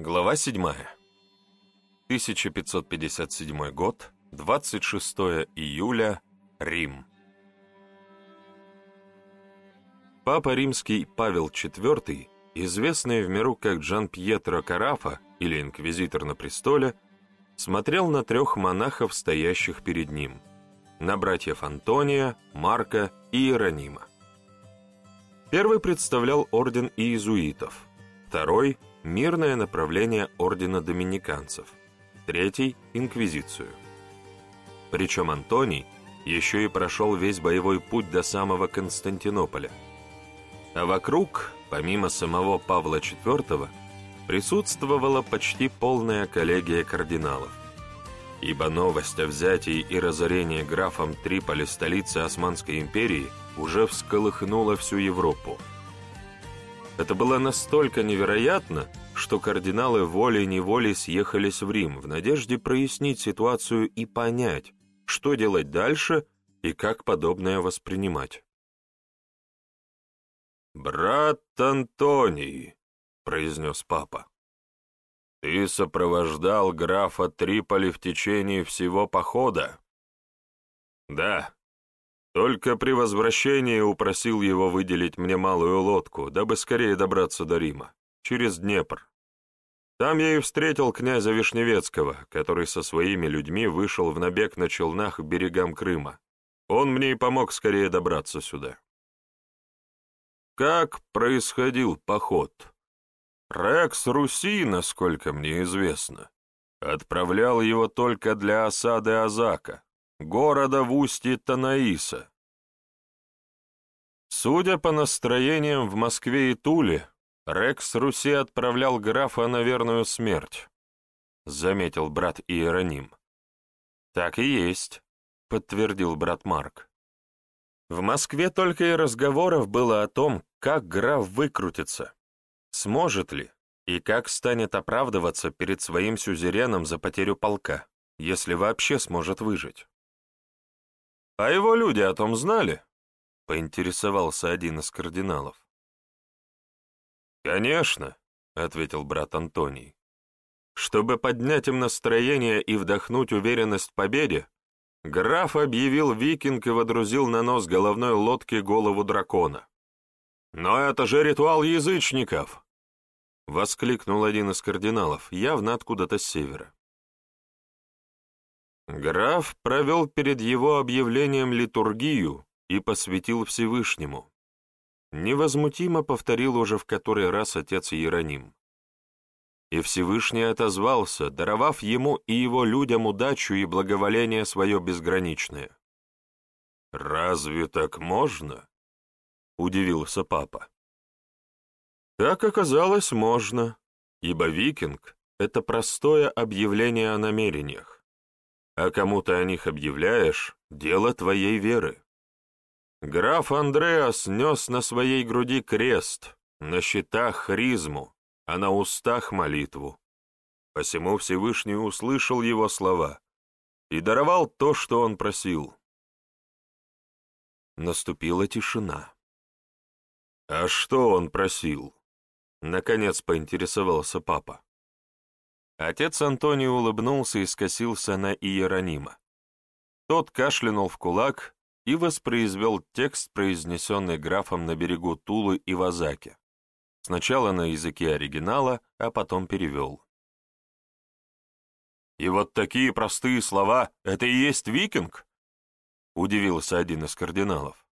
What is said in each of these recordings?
Глава 7. 1557 год, 26 июля, Рим. Папа римский Павел IV, известный в миру как Джан-Пьетро Карафа или инквизитор на престоле, смотрел на трех монахов, стоящих перед ним, на братьев Антония, Марка и Иеронима. Первый представлял орден иезуитов, второй – мирное направление ордена доминиканцев, третий – инквизицию. Причем Антоний еще и прошел весь боевой путь до самого Константинополя. А вокруг, помимо самого Павла IV, присутствовала почти полная коллегия кардиналов. Ибо новость о взятии и разорении графом Триполи столицы Османской империи уже всколыхнула всю Европу. Это было настолько невероятно, что кардиналы волей-неволей съехались в Рим в надежде прояснить ситуацию и понять, что делать дальше и как подобное воспринимать. «Брат Антоний», — произнес папа, — «ты сопровождал графа Триполи в течение всего похода?» «Да», только при возвращении упросил его выделить мне малую лодку, дабы скорее добраться до Рима, через Днепр. Там я и встретил князя Вишневецкого, который со своими людьми вышел в набег на челнах к берегам Крыма. Он мне и помог скорее добраться сюда. Как происходил поход? Рекс Руси, насколько мне известно, отправлял его только для осады Азака, города в устье Танаиса. Судя по настроениям в Москве и Туле, Рекс Руси отправлял графа на верную смерть, заметил брат Иероним. Так и есть, подтвердил брат Марк. В Москве только и разговоров было о том, как граф выкрутится, сможет ли и как станет оправдываться перед своим сюзереном за потерю полка, если вообще сможет выжить. «А его люди о том знали?» — поинтересовался один из кардиналов. «Конечно», — ответил брат Антоний. «Чтобы поднять им настроение и вдохнуть уверенность в победе, граф объявил викинг и водрузил на нос головной лодки голову дракона. «Но это же ритуал язычников!» — воскликнул один из кардиналов, явно откуда-то с севера. Граф провел перед его объявлением литургию и посвятил Всевышнему. Невозмутимо повторил уже в который раз отец Иероним. И Всевышний отозвался, даровав ему и его людям удачу и благоволение свое безграничное. «Разве так можно?» — удивился папа. Как оказалось, можно, ибо викинг — это простое объявление о намерениях а кому ты о них объявляешь — дело твоей веры. Граф Андреас нес на своей груди крест, на щитах хризму, а на устах молитву. Посему Всевышний услышал его слова и даровал то, что он просил. Наступила тишина. «А что он просил?» — наконец поинтересовался папа. Отец Антоний улыбнулся и скосился на Иеронима. Тот кашлянул в кулак и воспроизвел текст, произнесенный графом на берегу Тулы и Вазаки. Сначала на языке оригинала, а потом перевел. «И вот такие простые слова — это и есть викинг?» — удивился один из кардиналов.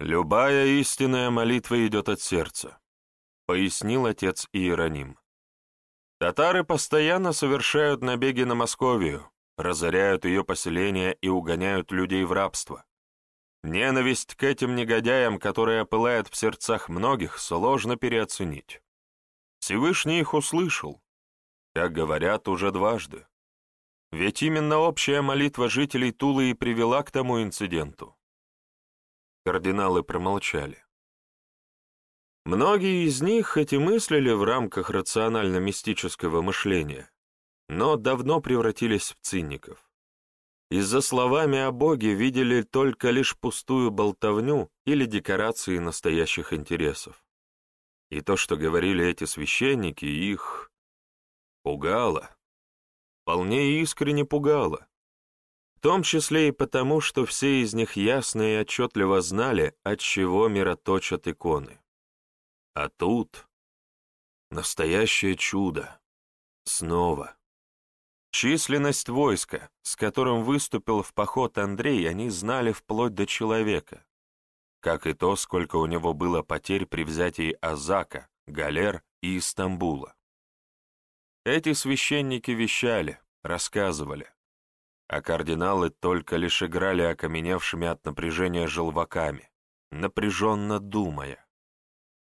«Любая истинная молитва идет от сердца», — пояснил отец Иероним. Татары постоянно совершают набеги на Московию, разоряют ее поселения и угоняют людей в рабство. Ненависть к этим негодяям, которая пылает в сердцах многих, сложно переоценить. Всевышний их услышал, как говорят, уже дважды. Ведь именно общая молитва жителей Тулы и привела к тому инциденту. Кардиналы промолчали. Многие из них хоть и мыслили в рамках рационально-мистического мышления, но давно превратились в циников. Из-за словами о Боге видели только лишь пустую болтовню или декорации настоящих интересов. И то, что говорили эти священники, их пугало. Вполне искренне пугало. В том числе и потому, что все из них ясно и отчетливо знали, от чего мироточат иконы. А тут настоящее чудо. Снова. Численность войска, с которым выступил в поход Андрей, они знали вплоть до человека, как и то, сколько у него было потерь при взятии Азака, Галер и Истамбула. Эти священники вещали, рассказывали, а кардиналы только лишь играли окаменевшими от напряжения желваками, напряженно думая.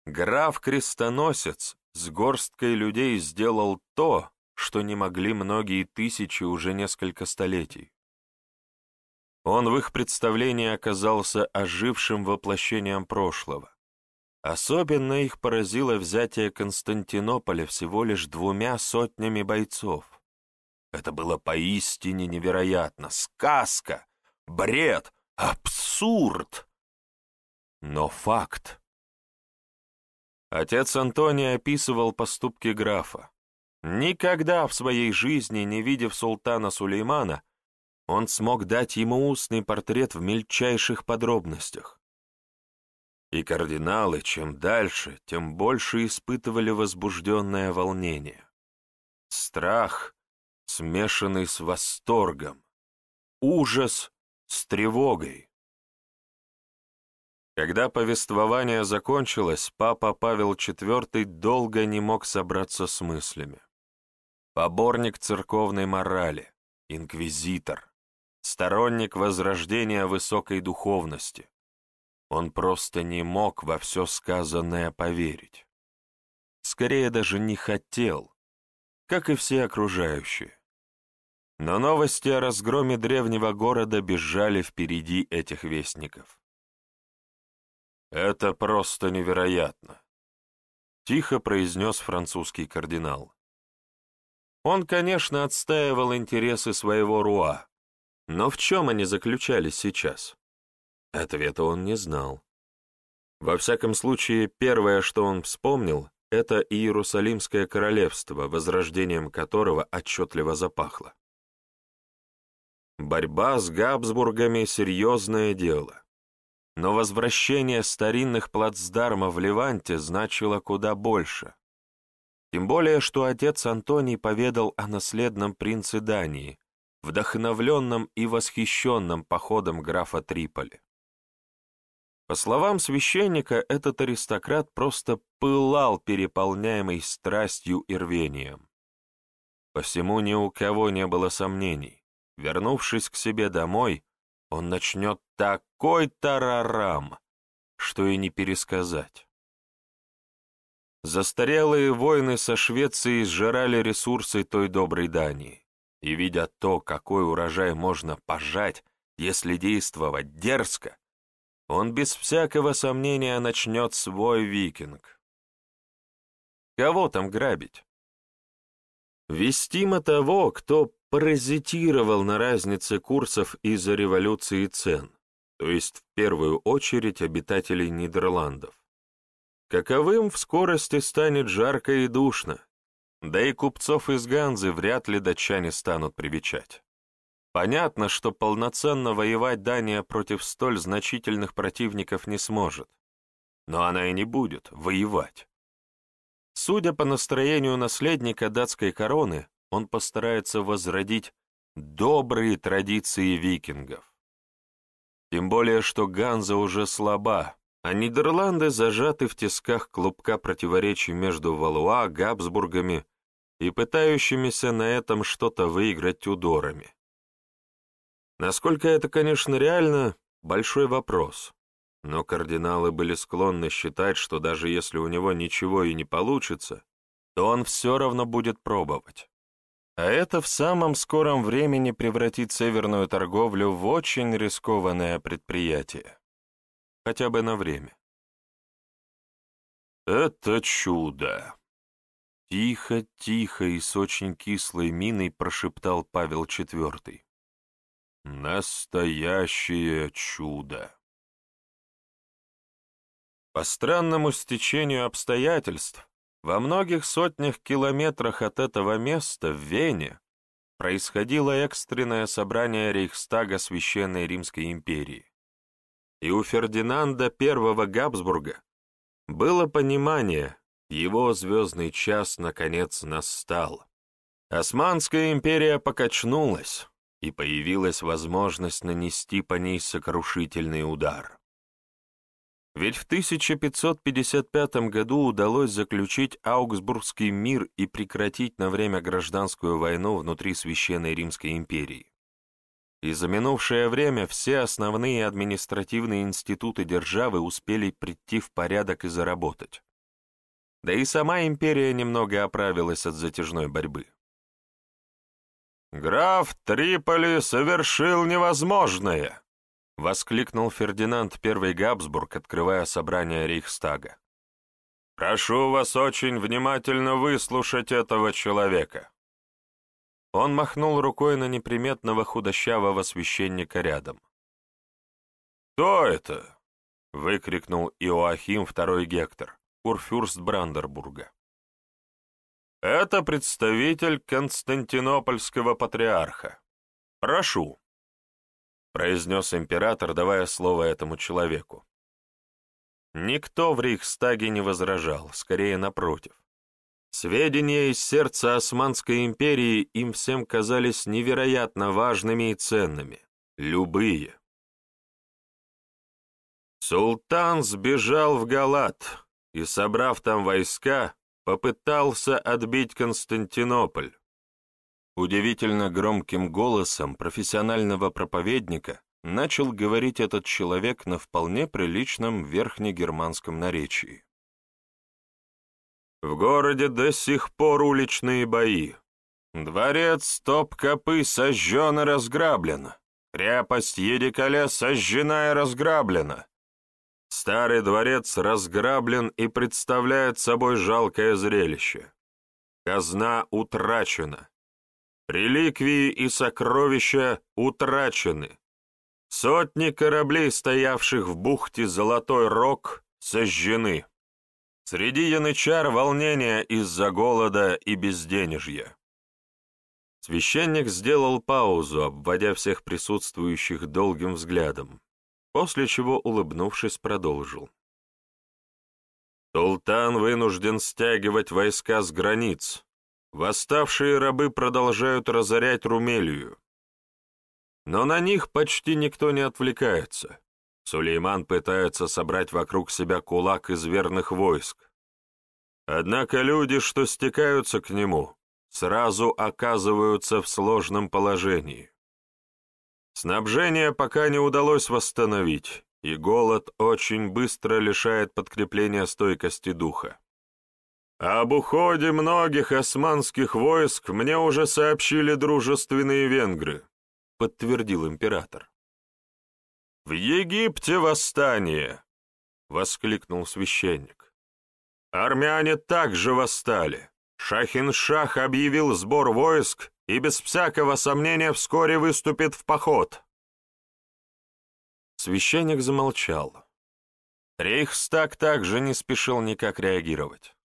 Граф-крестоносец с горсткой людей сделал то, что не могли многие тысячи уже несколько столетий. Он в их представлении оказался ожившим воплощением прошлого. Особенно их поразило взятие Константинополя всего лишь двумя сотнями бойцов. Это было поистине невероятно. Сказка, бред, абсурд. Но факт. Отец Антоний описывал поступки графа. Никогда в своей жизни, не видев султана Сулеймана, он смог дать ему устный портрет в мельчайших подробностях. И кардиналы, чем дальше, тем больше испытывали возбужденное волнение. Страх, смешанный с восторгом, ужас с тревогой. Когда повествование закончилось, папа Павел IV долго не мог собраться с мыслями поборник церковной морали, инквизитор, сторонник возрождения высокой духовности. Он просто не мог во все сказанное поверить. Скорее даже не хотел, как и все окружающие. Но новости о разгроме древнего города бежали впереди этих вестников. «Это просто невероятно», — тихо произнес французский кардинал. Он, конечно, отстаивал интересы своего Руа, но в чем они заключались сейчас? Ответа он не знал. Во всяком случае, первое, что он вспомнил, это Иерусалимское королевство, возрождением которого отчетливо запахло. Борьба с Габсбургами — серьезное дело. Но возвращение старинных плацдармов в Ливанте значило куда больше. Тем более, что отец Антоний поведал о наследном принце Дании, вдохновленном и восхищенном походом графа Триполи. По словам священника, этот аристократ просто пылал, переполняемый страстью и рвением. Посему ни у кого не было сомнений. Вернувшись к себе домой, он начнет такой тарарам, что и не пересказать. Застарелые войны со Швецией сжирали ресурсы той доброй Дании, и, видя то, какой урожай можно пожать, если действовать дерзко, он без всякого сомнения начнет свой викинг. Кого там грабить? Вестимо того, кто паразитировал на разнице курсов из-за революции цен, то есть в первую очередь обитателей Нидерландов. Каковым в скорости станет жарко и душно, да и купцов из Ганзы вряд ли датчане станут привечать. Понятно, что полноценно воевать Дания против столь значительных противников не сможет. Но она и не будет воевать. Судя по настроению наследника датской короны, он постарается возродить добрые традиции викингов. Тем более, что Ганза уже слаба, а Нидерланды зажаты в тисках клубка противоречий между Валуа, Габсбургами и пытающимися на этом что-то выиграть Тюдорами. Насколько это, конечно, реально, большой вопрос. Но кардиналы были склонны считать, что даже если у него ничего и не получится, то он все равно будет пробовать. А это в самом скором времени превратит северную торговлю в очень рискованное предприятие хотя бы на время. «Это чудо!» Тихо, тихо и с очень кислой миной прошептал Павел IV. «Настоящее чудо!» По странному стечению обстоятельств, во многих сотнях километрах от этого места, в Вене, происходило экстренное собрание Рейхстага Священной Римской империи. И у Фердинанда I Габсбурга было понимание, его звездный час наконец настал. Османская империя покачнулась, и появилась возможность нанести по ней сокрушительный удар. Ведь в 1555 году удалось заключить Аугсбургский мир и прекратить на время гражданскую войну внутри Священной Римской империи. И за минувшее время все основные административные институты державы успели прийти в порядок и заработать. Да и сама империя немного оправилась от затяжной борьбы. «Граф Триполи совершил невозможное!» — воскликнул Фердинанд I Габсбург, открывая собрание Рейхстага. «Прошу вас очень внимательно выслушать этого человека». Он махнул рукой на неприметного худощавого священника рядом. «Кто это?» — выкрикнул Иоахим II Гектор, курфюрст Брандербурга. Это представитель Константинопольского патриарха. Прошу, произнес император, давая слово этому человеку. Никто в Рейхстаге не возражал, скорее напротив. Сведения из сердца Османской империи им всем казались невероятно важными и ценными. Любые. Султан сбежал в Галат и, собрав там войска, попытался отбить Константинополь. Удивительно громким голосом профессионального проповедника начал говорить этот человек на вполне приличном верхнегерманском наречии. В городе до сих пор уличные бои. Дворец Топ-Копы сожжен и разграблен. Крепость Едикаля сожжена и разграблена. Старый дворец разграблен и представляет собой жалкое зрелище. Казна утрачена. Реликвии и сокровища утрачены. Сотни кораблей, стоявших в бухте Золотой Рог, сожжены. Среди янычар волнение из-за голода и безденежья. Священник сделал паузу, обводя всех присутствующих долгим взглядом после чего, улыбнувшись, продолжил. «Султан вынужден стягивать войска с границ. Восставшие рабы продолжают разорять Румелию. Но на них почти никто не отвлекается. Сулейман пытается собрать вокруг себя кулак из верных войск. Однако люди, что стекаются к нему, сразу оказываются в сложном положении. Снабжение пока не удалось восстановить, и голод очень быстро лишает подкрепления стойкости духа. Об уходе многих османских войск мне уже сообщили дружественные венгры, подтвердил император. В Египте восстание, воскликнул священник. Армяне также восстали. Шахин-Шах объявил сбор войск и без всякого сомнения вскоре выступит в поход. Священник замолчал. Рейхстаг также не спешил никак реагировать.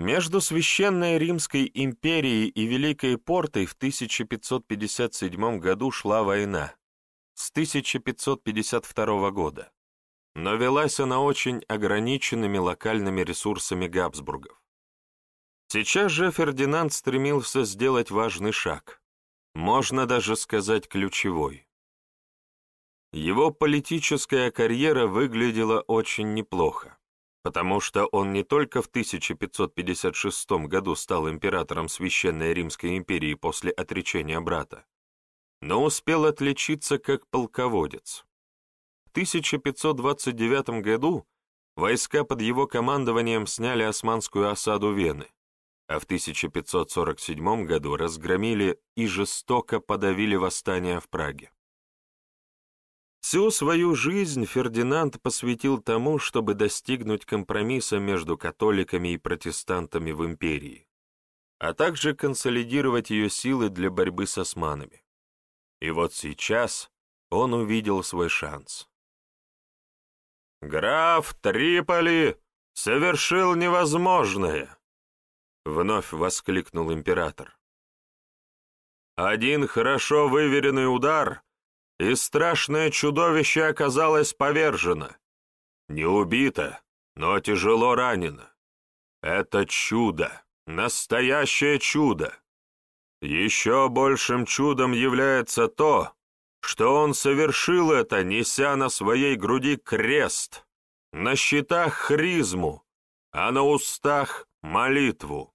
Между Священной Римской империей и Великой Портой в 1557 году шла война, с 1552 года, но велась она очень ограниченными локальными ресурсами Габсбургов. Сейчас же Фердинанд стремился сделать важный шаг, можно даже сказать ключевой. Его политическая карьера выглядела очень неплохо, потому что он не только в 1556 году стал императором Священной Римской империи после отречения брата, но успел отличиться как полководец. В 1529 году войска под его командованием сняли османскую осаду Вены, а в 1547 году разгромили и жестоко подавили восстание в Праге. Всю свою жизнь Фердинанд посвятил тому, чтобы достигнуть компромисса между католиками и протестантами в империи, а также консолидировать ее силы для борьбы с османами. И вот сейчас он увидел свой шанс. Граф Триполи совершил невозможное!» Вновь воскликнул император. Один хорошо выверенный удар, и страшное чудовище оказалось повержено. Не убито, но тяжело ранено. Это чудо, настоящее чудо. Еще большим чудом является то, что он совершил это, неся на своей груди крест, на щитах хризму, а на устах молитву.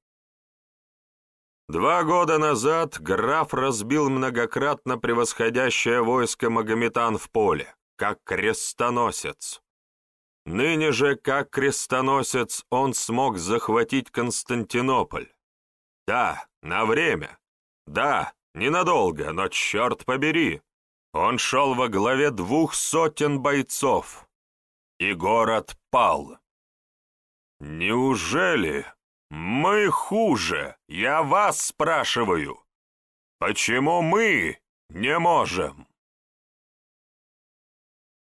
Два года назад граф разбил многократно превосходящее войско Магометан в поле, как крестоносец. Ныне же, как крестоносец, он смог захватить Константинополь. Да, на время. Да, ненадолго, но черт побери. Он шел во главе двух сотен бойцов. И город пал. Неужели мы хуже? Я вас спрашиваю. Почему мы не можем?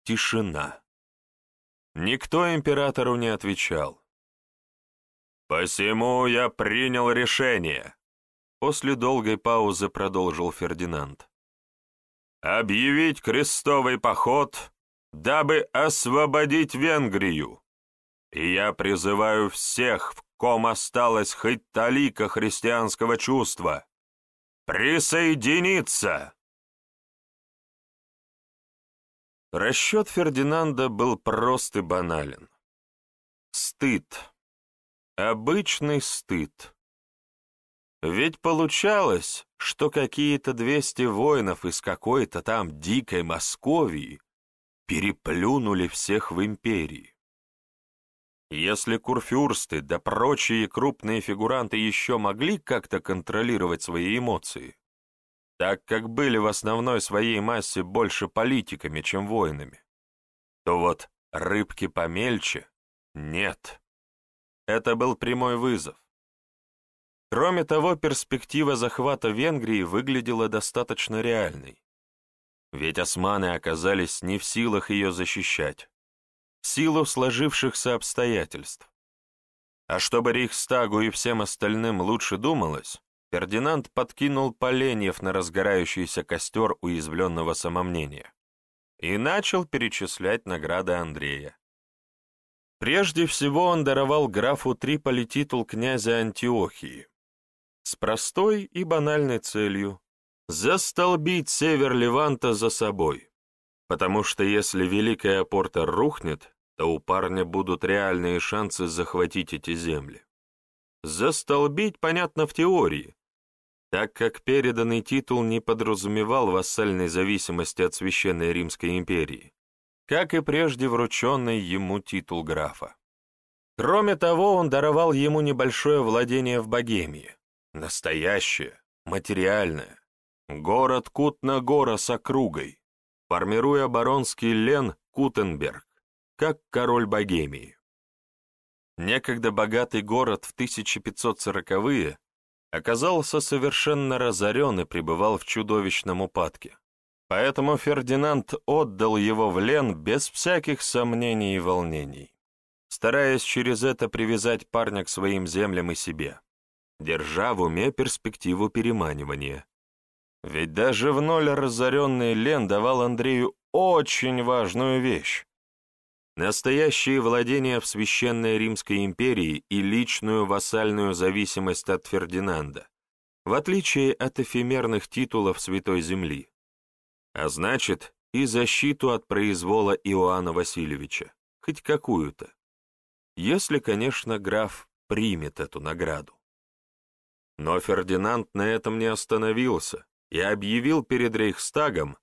Тишина. Никто императору не отвечал. «Посему я принял решение», — после долгой паузы продолжил Фердинанд. «Объявить крестовый поход, дабы освободить Венгрию. И я призываю всех, в ком осталось хоть талика христианского чувства, присоединиться!» Расчет Фердинанда был прост и банален. Стыд. Обычный стыд. Ведь получалось, что какие-то двести воинов из какой-то там дикой Московии переплюнули всех в империи. Если курфюрсты да прочие крупные фигуранты еще могли как-то контролировать свои эмоции, так как были в основной своей массе больше политиками, чем воинами, то вот рыбки помельче — нет. Это был прямой вызов. Кроме того, перспектива захвата Венгрии выглядела достаточно реальной. Ведь османы оказались не в силах ее защищать, в силу сложившихся обстоятельств. А чтобы Рейхстагу и всем остальным лучше думалось, Фердинанд подкинул поленьев на разгорающийся костер уязвленного самомнения и начал перечислять награды Андрея. Прежде всего он даровал графу Триполи титул князя Антиохии с простой и банальной целью — застолбить север Леванта за собой, потому что если Великая Опорта рухнет, то у парня будут реальные шансы захватить эти земли. Застолбить, понятно, в теории, так как переданный титул не подразумевал вассальной зависимости от Священной Римской империи, как и прежде врученный ему титул графа. Кроме того, он даровал ему небольшое владение в Богемии, настоящее, материальное, город Кутна-Гора с округой, формируя баронский лен Кутенберг, как король Богемии. Некогда богатый город в 1540-е оказался совершенно разорен и пребывал в чудовищном упадке. Поэтому Фердинанд отдал его в лен без всяких сомнений и волнений, стараясь через это привязать парня к своим землям и себе, держа в уме перспективу переманивания. Ведь даже в ноль разоренный лен давал Андрею очень важную вещь. Настоящие владения в Священной Римской империи и личную вассальную зависимость от Фердинанда, в отличие от эфемерных титулов Святой Земли, а значит и защиту от произвола Иоанна Васильевича, хоть какую-то, если, конечно, граф примет эту награду. Но Фердинанд на этом не остановился и объявил перед Рейхстагом,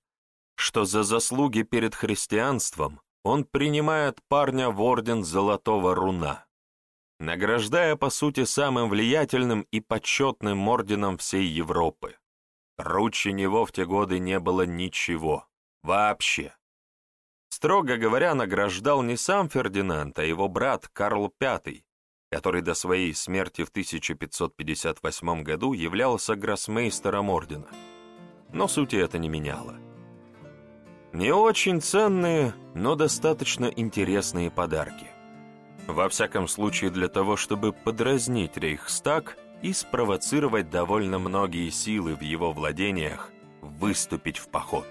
что за заслуги перед христианством он принимает парня в орден Золотого Руна, награждая, по сути, самым влиятельным и почетным орденом всей Европы. Круче него в те годы не было ничего. Вообще. Строго говоря, награждал не сам Фердинанд, а его брат Карл V, который до своей смерти в 1558 году являлся гроссмейстером ордена. Но сути это не меняло. Не очень ценные, но достаточно интересные подарки. Во всяком случае для того, чтобы подразнить Рейхстаг и спровоцировать довольно многие силы в его владениях выступить в поход.